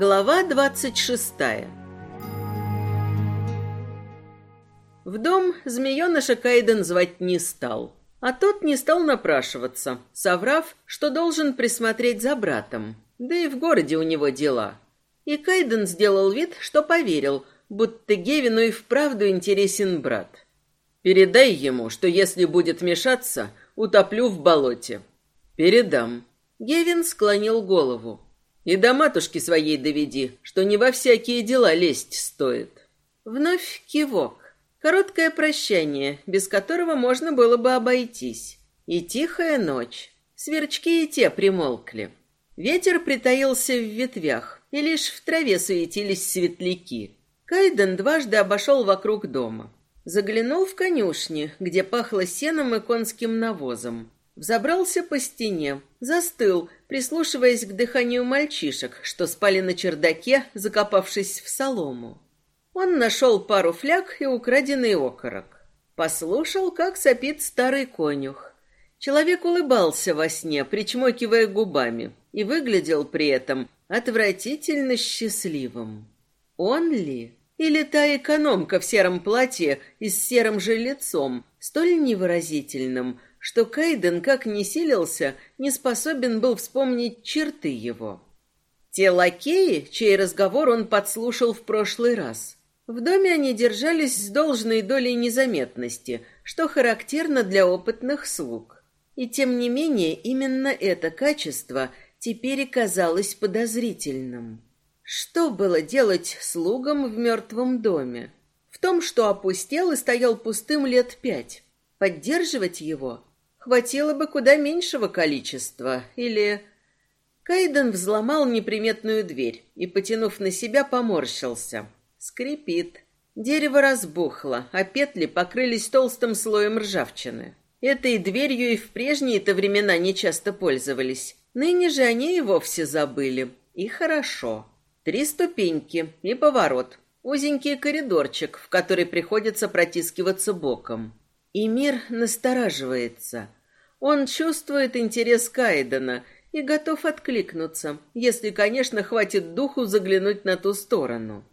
Глава двадцать шестая В дом змееныша Кайден звать не стал. А тот не стал напрашиваться, соврав, что должен присмотреть за братом. Да и в городе у него дела. И Кайден сделал вид, что поверил, будто Гевину и вправду интересен брат. «Передай ему, что если будет мешаться, утоплю в болоте». «Передам». Гевин склонил голову. «И до матушки своей доведи, что не во всякие дела лезть стоит». Вновь кивок. Короткое прощание, без которого можно было бы обойтись. И тихая ночь. Сверчки и те примолкли. Ветер притаился в ветвях, и лишь в траве суетились светляки. Кайден дважды обошел вокруг дома. Заглянул в конюшни, где пахло сеном и конским навозом. Взобрался по стене, застыл, прислушиваясь к дыханию мальчишек, что спали на чердаке, закопавшись в солому. Он нашел пару фляг и украденный окорок. Послушал, как сопит старый конюх. Человек улыбался во сне, причмокивая губами, и выглядел при этом отвратительно счастливым. Он ли? Или та экономка в сером платье и с серым же лицом, столь невыразительным, что Кайден, как ни силился, не способен был вспомнить черты его. Те лакеи, чей разговор он подслушал в прошлый раз. В доме они держались с должной долей незаметности, что характерно для опытных слуг. И тем не менее, именно это качество теперь казалось подозрительным. Что было делать слугам в мертвом доме? В том, что опустел и стоял пустым лет пять. Поддерживать его хватило бы куда меньшего количества, или... Кайден взломал неприметную дверь и, потянув на себя, поморщился – Скрипит. Дерево разбухло, а петли покрылись толстым слоем ржавчины. Этой дверью и в прежние-то времена нечасто пользовались. Ныне же они и вовсе забыли. И хорошо. Три ступеньки и поворот. Узенький коридорчик, в который приходится протискиваться боком. И мир настораживается. Он чувствует интерес Кайдена и готов откликнуться, если, конечно, хватит духу заглянуть на ту сторону.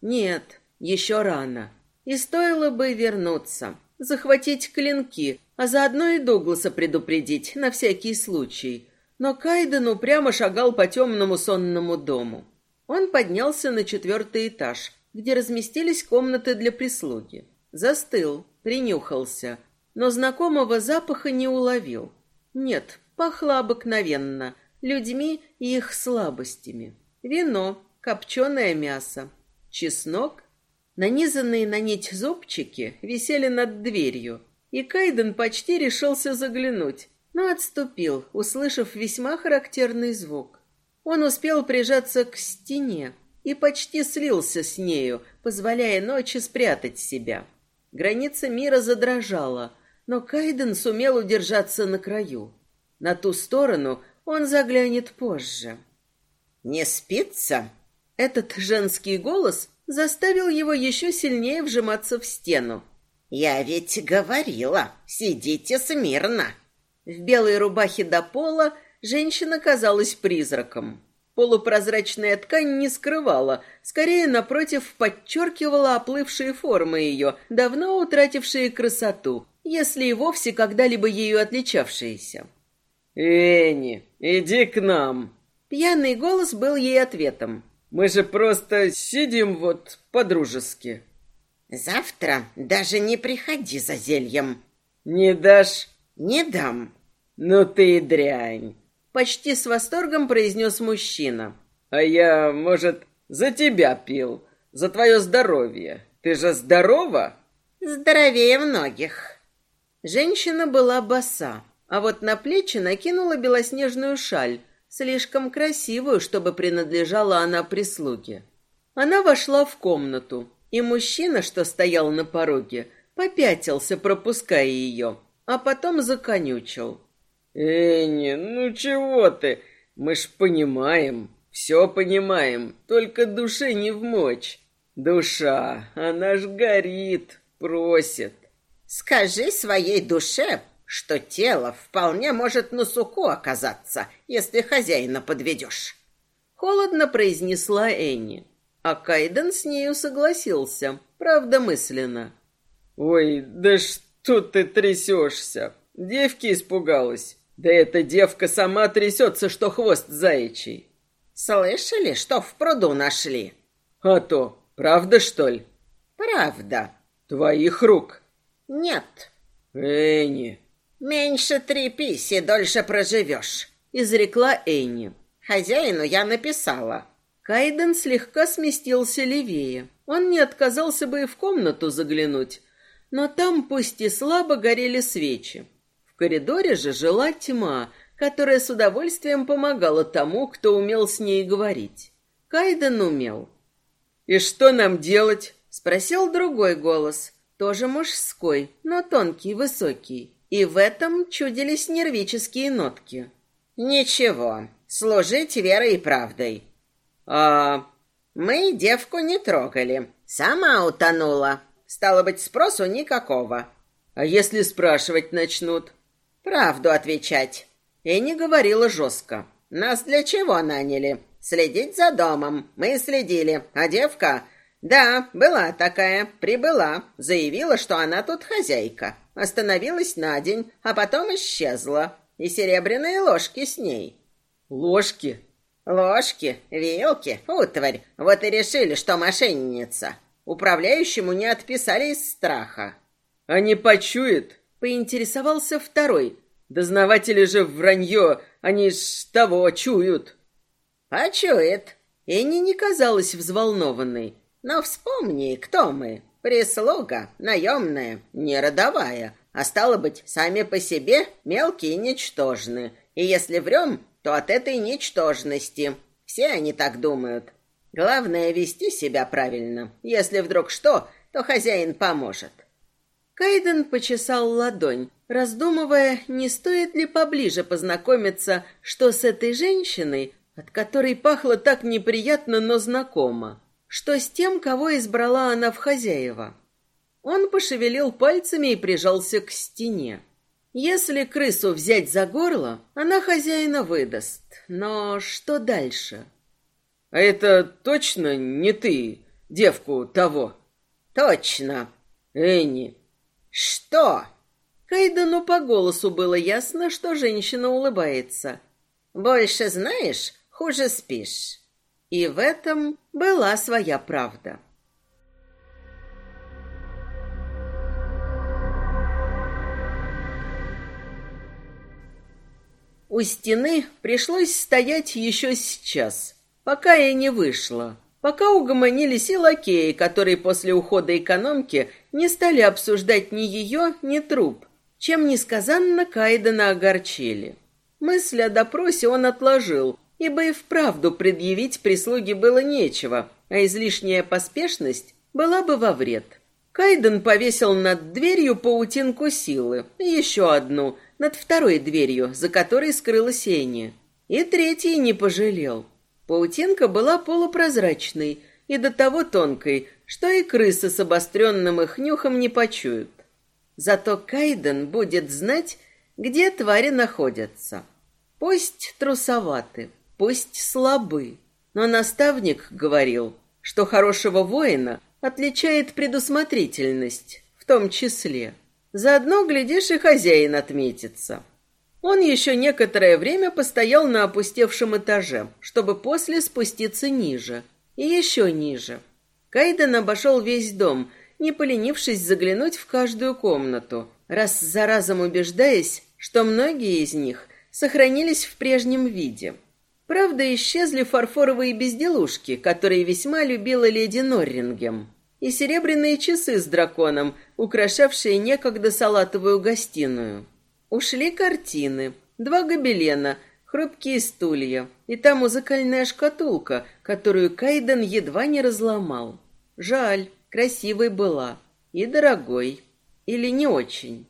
Нет, еще рано. И стоило бы вернуться, захватить клинки, а заодно и Дугласа предупредить на всякий случай. Но Кайден упрямо шагал по темному сонному дому. Он поднялся на четвертый этаж, где разместились комнаты для прислуги. Застыл, принюхался, но знакомого запаха не уловил. Нет, пахло обыкновенно, людьми и их слабостями. Вино, копченое мясо, Чеснок, нанизанные на нить зубчики, висели над дверью, и Кайден почти решился заглянуть, но отступил, услышав весьма характерный звук. Он успел прижаться к стене и почти слился с нею, позволяя ночи спрятать себя. Граница мира задрожала, но Кайден сумел удержаться на краю. На ту сторону он заглянет позже. «Не спится?» Этот женский голос заставил его еще сильнее вжиматься в стену. «Я ведь говорила, сидите смирно!» В белой рубахе до пола женщина казалась призраком. Полупрозрачная ткань не скрывала, скорее, напротив, подчеркивала оплывшие формы ее, давно утратившие красоту, если и вовсе когда-либо ею отличавшиеся. «Энни, иди к нам!» Пьяный голос был ей ответом. Мы же просто сидим вот по-дружески. Завтра даже не приходи за зельем. Не дашь? Не дам. Ну ты дрянь. Почти с восторгом произнес мужчина. А я, может, за тебя пил, за твое здоровье. Ты же здорова? Здоровее многих. Женщина была боса, а вот на плечи накинула белоснежную шаль, слишком красивую, чтобы принадлежала она прислуге. Она вошла в комнату, и мужчина, что стоял на пороге, попятился, пропуская ее, а потом законючил. «Энни, ну чего ты? Мы ж понимаем, все понимаем, только душе не вмочь. Душа, она ж горит, просит». «Скажи своей душе, что тело вполне может на суку оказаться, если хозяина подведешь. Холодно произнесла Энни. А Кайден с нею согласился, правда мысленно. «Ой, да что ты трясешься? Девки испугалась. Да эта девка сама трясется, что хвост заячий». «Слышали, что в пруду нашли?» «А то, правда, что ли?» «Правда». «Твоих рук?» «Нет». «Энни». «Меньше три писи, дольше проживешь», — изрекла Энни. «Хозяину я написала». Кайден слегка сместился левее. Он не отказался бы и в комнату заглянуть, но там пусть и слабо горели свечи. В коридоре же жила тьма, которая с удовольствием помогала тому, кто умел с ней говорить. Кайден умел. «И что нам делать?» — спросил другой голос, тоже мужской, но тонкий, высокий. И в этом чудились нервические нотки. «Ничего, служить верой и правдой. А мы девку не трогали. Сама утонула. Стало быть, спросу никакого. А если спрашивать начнут? Правду отвечать. И не говорила жестко. Нас для чего наняли? Следить за домом. Мы следили. А девка... Да, была такая, прибыла. Заявила, что она тут хозяйка. Остановилась на день, а потом исчезла. И серебряные ложки с ней. Ложки? Ложки, вилки, утварь. Вот и решили, что мошенница. Управляющему не отписали из страха. А не почует? Поинтересовался второй. Дознаватели же вранье, они ж того чуют. Почует. Энни не казалась взволнованной. Но вспомни, кто мы. Прислуга, наемная, не родовая. А стало быть, сами по себе мелкие и ничтожны. И если врем, то от этой ничтожности. Все они так думают. Главное вести себя правильно. Если вдруг что, то хозяин поможет. Кайден почесал ладонь, раздумывая, не стоит ли поближе познакомиться, что с этой женщиной, от которой пахло так неприятно, но знакомо, что с тем, кого избрала она в хозяева. Он пошевелил пальцами и прижался к стене. Если крысу взять за горло, она хозяина выдаст. Но что дальше? А это точно не ты, девку того? Точно. Энни. Что? Кайдану по голосу было ясно, что женщина улыбается. Больше знаешь, хуже спишь. И в этом была своя правда. У стены пришлось стоять еще сейчас, пока я не вышла. Пока угомонились и лакеи, которые после ухода экономки не стали обсуждать ни ее, ни труп, чем несказанно Кайдена огорчили. Мысль о допросе он отложил, ибо и вправду предъявить прислуге было нечего, а излишняя поспешность была бы во вред. Кайден повесил над дверью паутинку силы, еще одну — над второй дверью, за которой скрылась Энни. И третий не пожалел. Паутинка была полупрозрачной и до того тонкой, что и крысы с обостренным их нюхом не почуют. Зато Кайден будет знать, где твари находятся. Пусть трусоваты, пусть слабы, но наставник говорил, что хорошего воина отличает предусмотрительность, в том числе. Заодно, глядишь, и хозяин отметится. Он еще некоторое время постоял на опустевшем этаже, чтобы после спуститься ниже. И еще ниже. Кайден обошел весь дом, не поленившись заглянуть в каждую комнату, раз за разом убеждаясь, что многие из них сохранились в прежнем виде. Правда, исчезли фарфоровые безделушки, которые весьма любила леди Норрингем и серебряные часы с драконом, украшавшие некогда салатовую гостиную. Ушли картины, два гобелена, хрупкие стулья и та музыкальная шкатулка, которую Кайден едва не разломал. Жаль, красивой была и дорогой. Или не очень.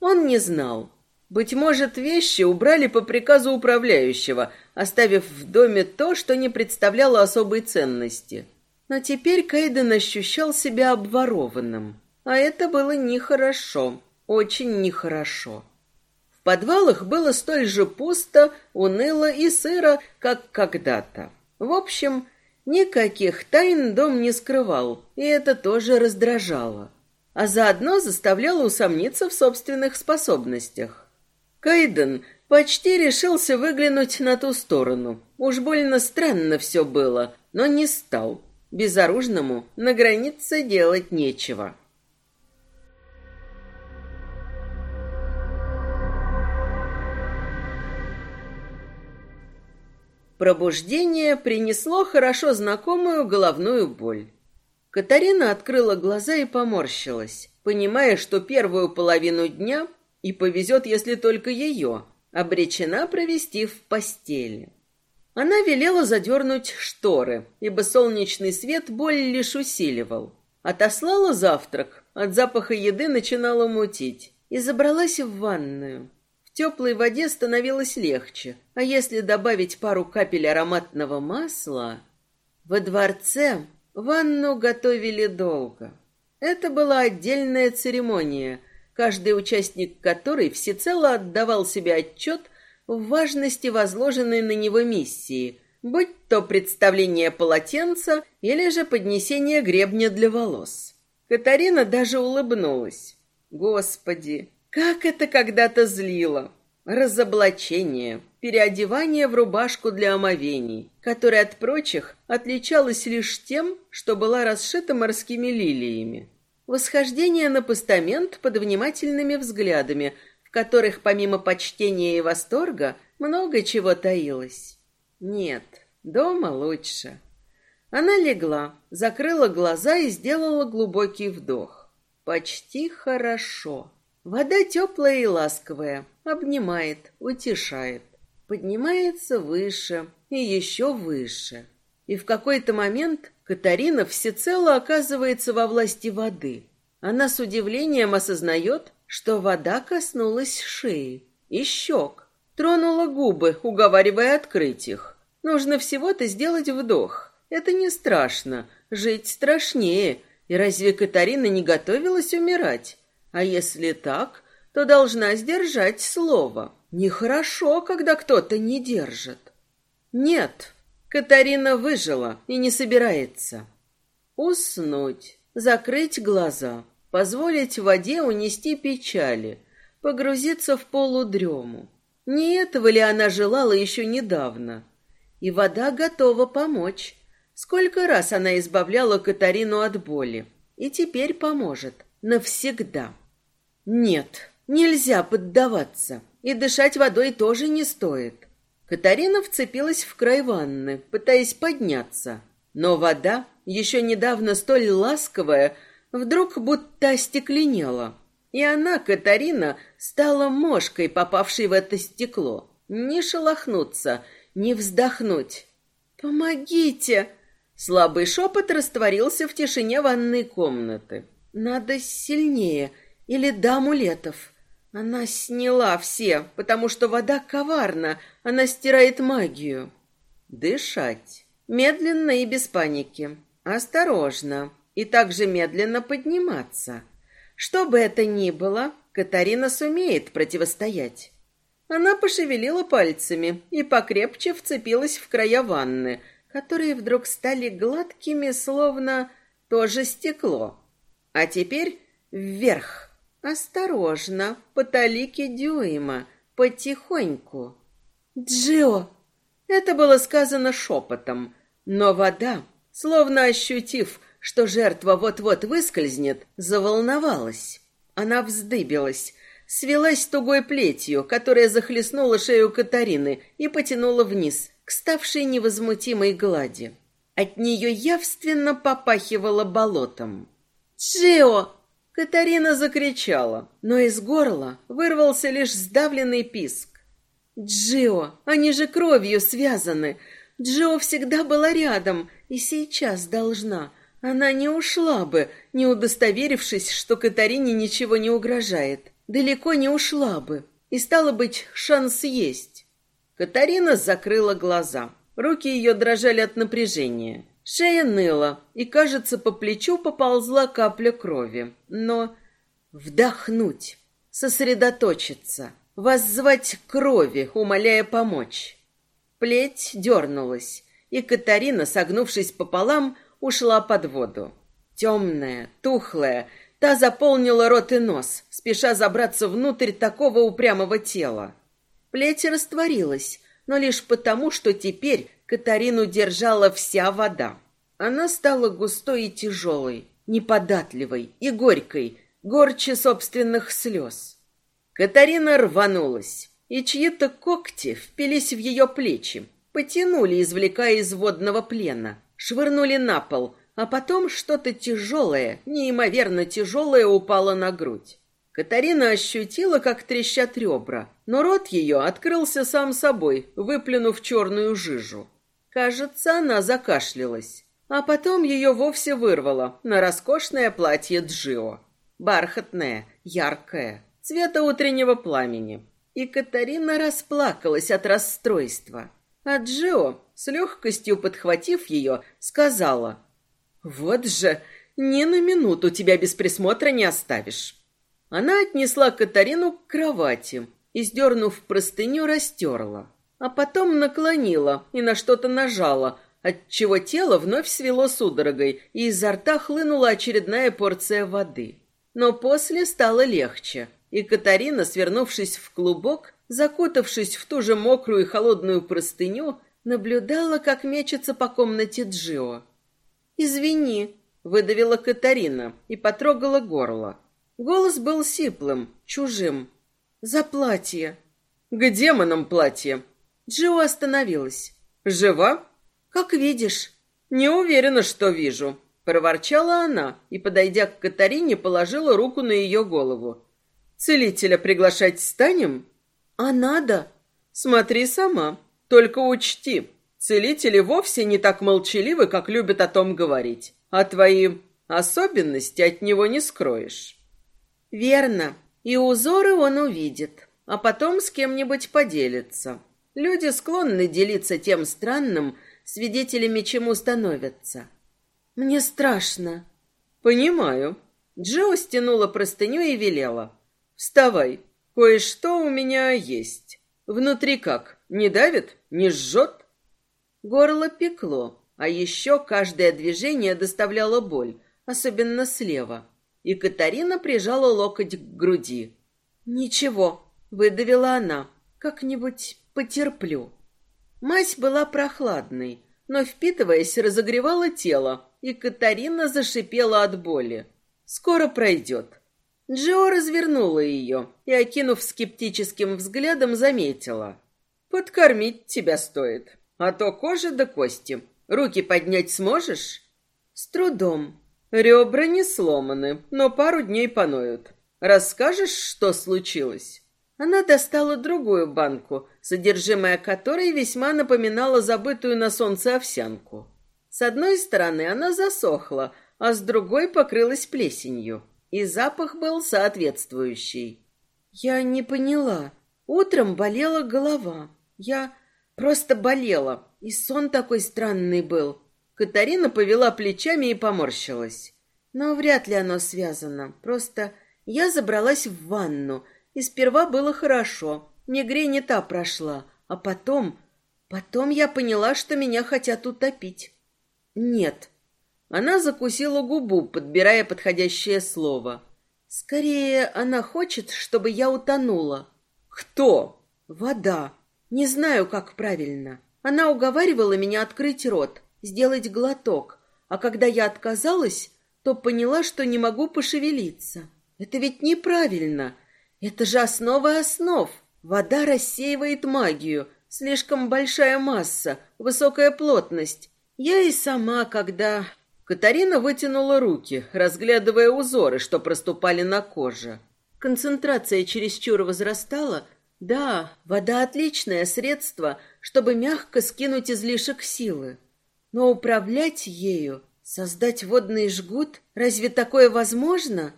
Он не знал. Быть может, вещи убрали по приказу управляющего, оставив в доме то, что не представляло особой ценности – но теперь Кайден ощущал себя обворованным. А это было нехорошо, очень нехорошо. В подвалах было столь же пусто, уныло и сыро, как когда-то. В общем, никаких тайн дом не скрывал, и это тоже раздражало. А заодно заставляло усомниться в собственных способностях. Кайден почти решился выглянуть на ту сторону. Уж больно странно все было, но не стал. Безоружному на границе делать нечего. Пробуждение принесло хорошо знакомую головную боль. Катарина открыла глаза и поморщилась, понимая, что первую половину дня, и повезет, если только ее, обречена провести в постели. Она велела задернуть шторы, ибо солнечный свет боль лишь усиливал. Отослала завтрак, от запаха еды начинала мутить, и забралась в ванную теплой воде становилось легче, а если добавить пару капель ароматного масла... Во дворце ванну готовили долго. Это была отдельная церемония, каждый участник которой всецело отдавал себе отчет в важности возложенной на него миссии, будь то представление полотенца или же поднесение гребня для волос. Катарина даже улыбнулась. Господи, как это когда-то злило! Разоблачение, переодевание в рубашку для омовений, которая от прочих отличалась лишь тем, что была расшита морскими лилиями. Восхождение на постамент под внимательными взглядами, в которых помимо почтения и восторга много чего таилось. Нет, дома лучше. Она легла, закрыла глаза и сделала глубокий вдох. Почти хорошо. Вода теплая и ласковая, обнимает, утешает. Поднимается выше и еще выше. И в какой-то момент Катарина всецело оказывается во власти воды. Она с удивлением осознает, что вода коснулась шеи и щек, тронула губы, уговаривая открыть их. Нужно всего-то сделать вдох. Это не страшно, жить страшнее. И разве Катарина не готовилась умирать? А если так, то должна сдержать слово. Нехорошо, когда кто-то не держит. Нет, Катарина выжила и не собирается. Уснуть, закрыть глаза, позволить воде унести печали, погрузиться в полудрему. Не этого ли она желала еще недавно? И вода готова помочь. Сколько раз она избавляла Катарину от боли, и теперь поможет навсегда. Нет, нельзя поддаваться, и дышать водой тоже не стоит. Катарина вцепилась в край ванны, пытаясь подняться, но вода, еще недавно столь ласковая, вдруг будто остекленела. И она, Катарина, стала мошкой, попавшей в это стекло. Не шелохнуться, не вздохнуть. «Помогите!» Слабый шепот растворился в тишине ванной комнаты. «Надо сильнее!» Или до амулетов. Она сняла все, потому что вода коварна, она стирает магию. Дышать. Медленно и без паники. Осторожно. И также медленно подниматься. Что бы это ни было, Катарина сумеет противостоять. Она пошевелила пальцами и покрепче вцепилась в края ванны, которые вдруг стали гладкими, словно тоже стекло. А теперь вверх. Осторожно, по талике дюйма, потихоньку. Джио! Это было сказано шепотом, но вода, словно ощутив, что жертва вот-вот выскользнет, заволновалась. Она вздыбилась, свелась тугой плетью, которая захлестнула шею Катарины и потянула вниз, к ставшей невозмутимой глади. От нее явственно попахивало болотом. «Джио!» Катарина закричала, но из горла вырвался лишь сдавленный писк. «Джио, они же кровью связаны. Джио всегда была рядом и сейчас должна. Она не ушла бы, не удостоверившись, что Катарине ничего не угрожает. Далеко не ушла бы. И, стало быть, шанс есть». Катарина закрыла глаза. Руки ее дрожали от напряжения. Шея ныла, и, кажется, по плечу поползла капля крови. Но вдохнуть, сосредоточиться, воззвать крови, умоляя помочь. Плеть дернулась, и Катарина, согнувшись пополам, ушла под воду. Темная, тухлая, та заполнила рот и нос, спеша забраться внутрь такого упрямого тела. Плеть растворилась, но лишь потому, что теперь Катарину держала вся вода. Она стала густой и тяжелой, неподатливой и горькой, горче собственных слез. Катарина рванулась, и чьи-то когти впились в ее плечи, потянули, извлекая из водного плена, швырнули на пол, а потом что-то тяжелое, неимоверно тяжелое упало на грудь. Катарина ощутила, как трещат ребра, но рот ее открылся сам собой, выплюнув черную жижу. Кажется, она закашлялась. А потом ее вовсе вырвало на роскошное платье Джио. Бархатное, яркое, цвета утреннего пламени. И Катарина расплакалась от расстройства. А Джио, с легкостью подхватив ее, сказала, «Вот же, ни на минуту тебя без присмотра не оставишь». Она отнесла Катарину к кровати и, сдернув простыню, растерла. А потом наклонила и на что-то нажала, отчего тело вновь свело судорогой, и изо рта хлынула очередная порция воды. Но после стало легче, и Катарина, свернувшись в клубок, закутавшись в ту же мокрую и холодную простыню, наблюдала, как мечется по комнате Джио. «Извини», — выдавила Катарина и потрогала горло. Голос был сиплым, чужим. «За платье». «К демонам платье». Джио остановилась. «Жива?» «Как видишь». «Не уверена, что вижу», — проворчала она и, подойдя к Катарине, положила руку на ее голову. «Целителя приглашать станем?» «А надо?» «Смотри сама. Только учти, целители вовсе не так молчаливы, как любят о том говорить, а твои особенности от него не скроешь». Верно. И узоры он увидит, а потом с кем-нибудь поделится. Люди склонны делиться тем странным, свидетелями чему становятся. Мне страшно. Понимаю. Джо стянула простыню и велела. Вставай. Кое-что у меня есть. Внутри как? Не давит? Не жжет? Горло пекло, а еще каждое движение доставляло боль, особенно слева и Катарина прижала локоть к груди. «Ничего», — выдавила она, — «как-нибудь потерплю». Мазь была прохладной, но, впитываясь, разогревала тело, и Катарина зашипела от боли. «Скоро пройдет». Джо развернула ее и, окинув скептическим взглядом, заметила. «Подкормить тебя стоит, а то кожа до кости. Руки поднять сможешь?» «С трудом», Ребра не сломаны, но пару дней поноют. Расскажешь, что случилось?» Она достала другую банку, содержимое которой весьма напоминало забытую на солнце овсянку. С одной стороны она засохла, а с другой покрылась плесенью. И запах был соответствующий. «Я не поняла. Утром болела голова. Я просто болела, и сон такой странный был. Катарина повела плечами и поморщилась. Но вряд ли оно связано. Просто я забралась в ванну, и сперва было хорошо. Мигрень не та прошла. А потом... Потом я поняла, что меня хотят утопить. Нет. Она закусила губу, подбирая подходящее слово. Скорее, она хочет, чтобы я утонула. Кто? Вода. Не знаю, как правильно. Она уговаривала меня открыть рот, сделать глоток, а когда я отказалась, то поняла, что не могу пошевелиться. Это ведь неправильно. Это же основа основ. Вода рассеивает магию. Слишком большая масса, высокая плотность. Я и сама, когда... Катарина вытянула руки, разглядывая узоры, что проступали на коже. Концентрация чересчур возрастала. Да, вода отличное средство, чтобы мягко скинуть излишек силы. Но управлять ею, создать водный жгут, разве такое возможно?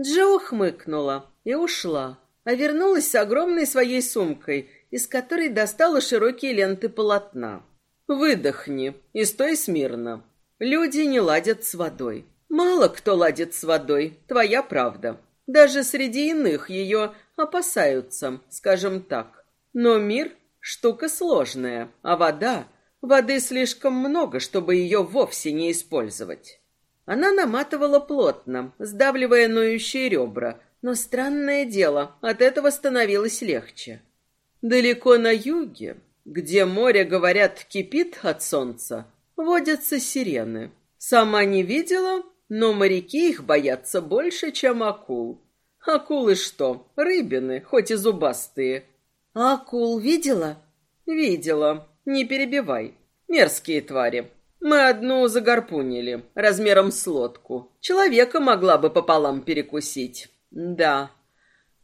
Джо хмыкнула и ушла, а вернулась с огромной своей сумкой, из которой достала широкие ленты полотна. «Выдохни и стой смирно. Люди не ладят с водой. Мало кто ладит с водой, твоя правда. Даже среди иных ее опасаются, скажем так. Но мир — штука сложная, а вода Воды слишком много, чтобы ее вовсе не использовать. Она наматывала плотно, сдавливая ноющие ребра, но странное дело, от этого становилось легче. Далеко на юге, где море, говорят, кипит от солнца, водятся сирены. Сама не видела, но моряки их боятся больше, чем акул. Акулы что, рыбины, хоть и зубастые. А акул видела? Видела. Не перебивай. Мерзкие твари. Мы одну загорпунили, размером с лодку. Человека могла бы пополам перекусить. Да.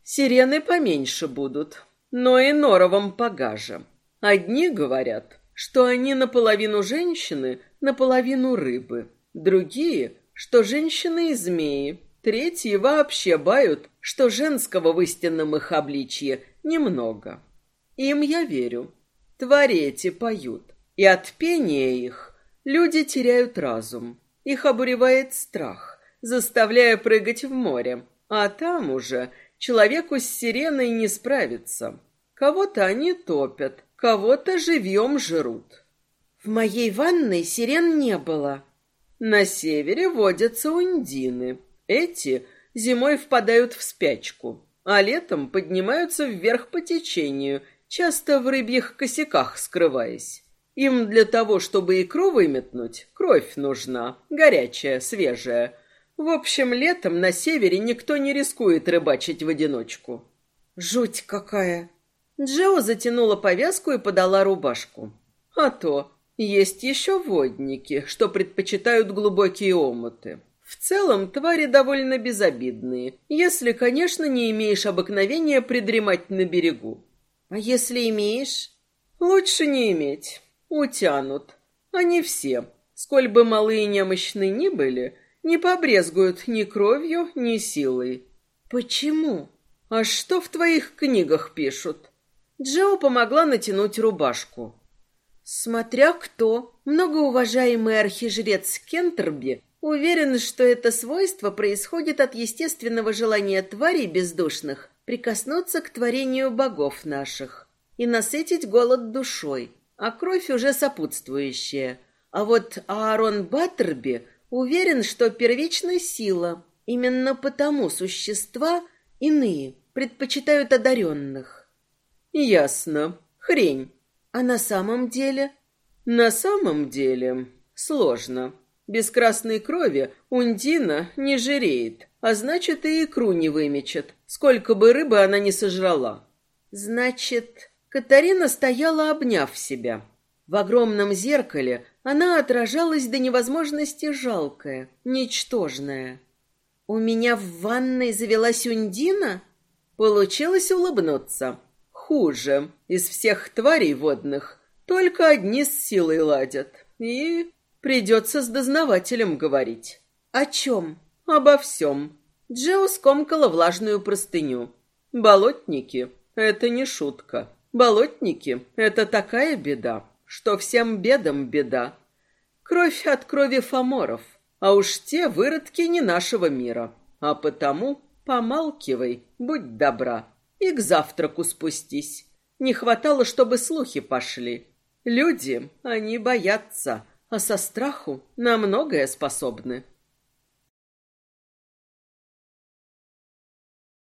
Сирены поменьше будут, но и норовом погаже. Одни говорят, что они наполовину женщины, наполовину рыбы. Другие, что женщины и змеи. Третьи вообще бают, что женского в истинном их обличье немного. Им я верю. Твари эти поют, и от пения их люди теряют разум. Их обуревает страх, заставляя прыгать в море, а там уже человеку с сиреной не справиться. Кого-то они топят, кого-то живьем жрут. В моей ванной сирен не было. На севере водятся ундины. Эти зимой впадают в спячку, а летом поднимаются вверх по течению, часто в рыбьих косяках скрываясь. Им для того, чтобы икру выметнуть, кровь нужна, горячая, свежая. В общем, летом на севере никто не рискует рыбачить в одиночку. Жуть какая! Джо затянула повязку и подала рубашку. А то есть еще водники, что предпочитают глубокие омуты. В целом, твари довольно безобидные, если, конечно, не имеешь обыкновения придремать на берегу. А если имеешь? Лучше не иметь. Утянут. Они все, сколь бы малые и немощны ни были, не побрезгуют ни кровью, ни силой. Почему? А что в твоих книгах пишут? Джо помогла натянуть рубашку. Смотря кто, многоуважаемый архижрец Кентерби уверен, что это свойство происходит от естественного желания тварей бездушных прикоснуться к творению богов наших и насытить голод душой, а кровь уже сопутствующая. А вот Аарон Баттерби уверен, что первичная сила. Именно потому существа иные предпочитают одаренных. Ясно. Хрень. А на самом деле? На самом деле сложно. Без красной крови Ундина не жиреет, а значит и икру не вымечет, сколько бы рыбы она ни сожрала. Значит, Катарина стояла, обняв себя. В огромном зеркале она отражалась до невозможности жалкая, ничтожная. «У меня в ванной завелась Ундина?» Получилось улыбнуться. Хуже. Из всех тварей водных только одни с силой ладят. И придется с дознавателем говорить. О чем? Обо всем. Джео скомкала влажную простыню. Болотники — это не шутка. Болотники — это такая беда, что всем бедам беда. Кровь от крови фаморов, а уж те выродки не нашего мира. А потому помалкивай, будь добра. И к завтраку спустись. Не хватало, чтобы слухи пошли. Люди, они боятся, а со страху на многое способны.